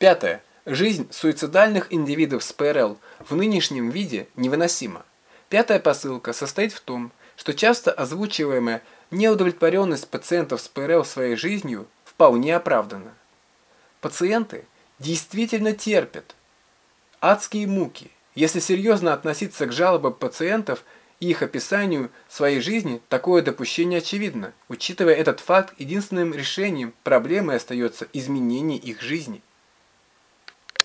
Пятое. Жизнь суицидальных индивидов с ПРЛ в нынешнем виде невыносима. Пятая посылка состоит в том, что часто озвучиваемая неудовлетворенность пациентов с ПРЛ своей жизнью вполне оправдана. Пациенты действительно терпят адские муки. Если серьезно относиться к жалобам пациентов и их описанию своей жизни, такое допущение очевидно. Учитывая этот факт, единственным решением проблемы остается изменение их жизни.